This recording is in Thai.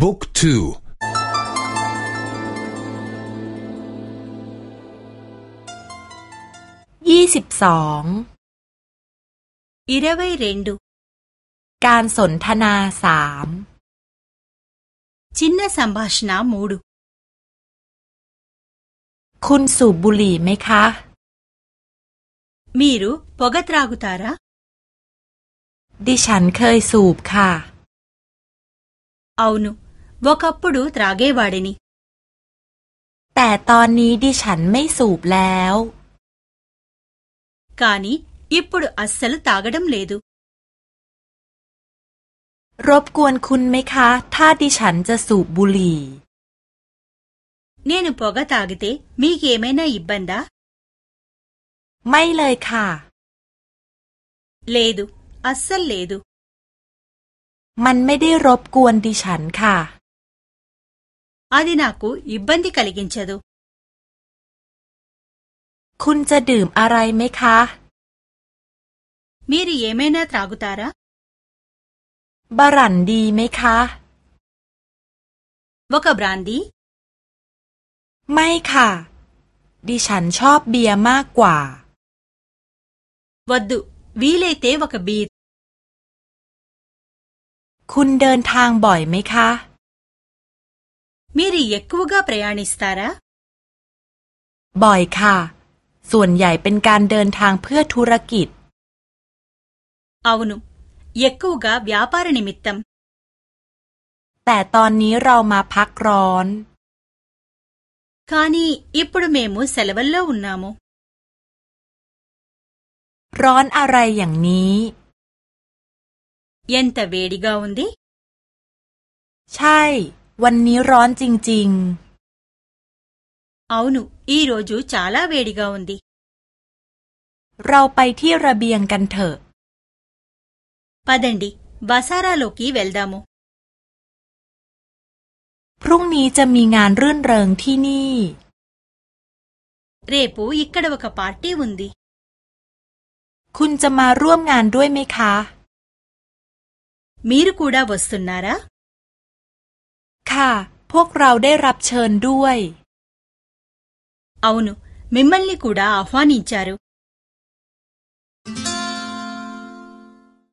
บุ๊กทูยี่สิบสองอิระวัยเรนดูการสนทนาสามชินนสัมภาษณามูดูคุณสูบบุหรี่ไหมคะ มีรูปกตรากุตาระดิฉันเคยสูบค่ะ เอานุ วกัปปุดูตราเกวาดินีแต่ตอนนี้ดิฉันไม่สูบแล้ว กานีอิปปุดูอัสสลตากดัมเลดูรบกวนคุณไหมคะ ถ้าดิฉันจะสูบบุหรี่ నేను పొగ తాగితే మీకేమైనా ఇబ్బందా ไม่เลยค่ะ లేదు అస్సలు లేదు มันไม่ได้รบกวนดิฉันค่ะ అది నాకు ఇబ్బంది కలిగించదు คุณจะดื่มอะไรไหมคะ మీరు ఏమైనా త్రాగుతారా บารันดีไหมคะ ఒక బ్రాందీ ไม่ค่ะ ดิฉันชอบเบียร์มากกว่า వద్దు వీలైతే ఒక బీర్ คุณเดินทางบ่อยไหมคะ మీరు ఎక్కువగా ప్రయాణిస్తారా บ่อยค่ะ ส่วนใหญ่เป็นการเดินทางเพื่อธุรกิจ అవును ఎక్కువగా వ్యాపార నిమిత్తం แต่ตอนนี้เรามาพักร้อน కానీ ఇప్పుడు మేము సెలవుల్లో ఉన్నాము ร้อนอะไรอย่างนี้ ఎంత వేడిగా ఉంది ใช่ วันนี้ร้อนจริง ๆ అవును ఈ రోజు చాలా వేడిగా ఉంది เราไปที่ระเบียงกันเถอะ పదండి బసారాలోకి వెళ్దాము พรุ่งนี้จะมีงานรื่นเริงที่นี่ రేపు ఇక్కడ ఒక పార్టీ ఉంది คุณจะมาร่วมงานด้วยไหมคะ మీరు కూడా వస్తున్నారా ค่ะ พวกเราได้รับเชิญด้วย అవును మిమ్మల్ని కూడా ఆహ్వానించారు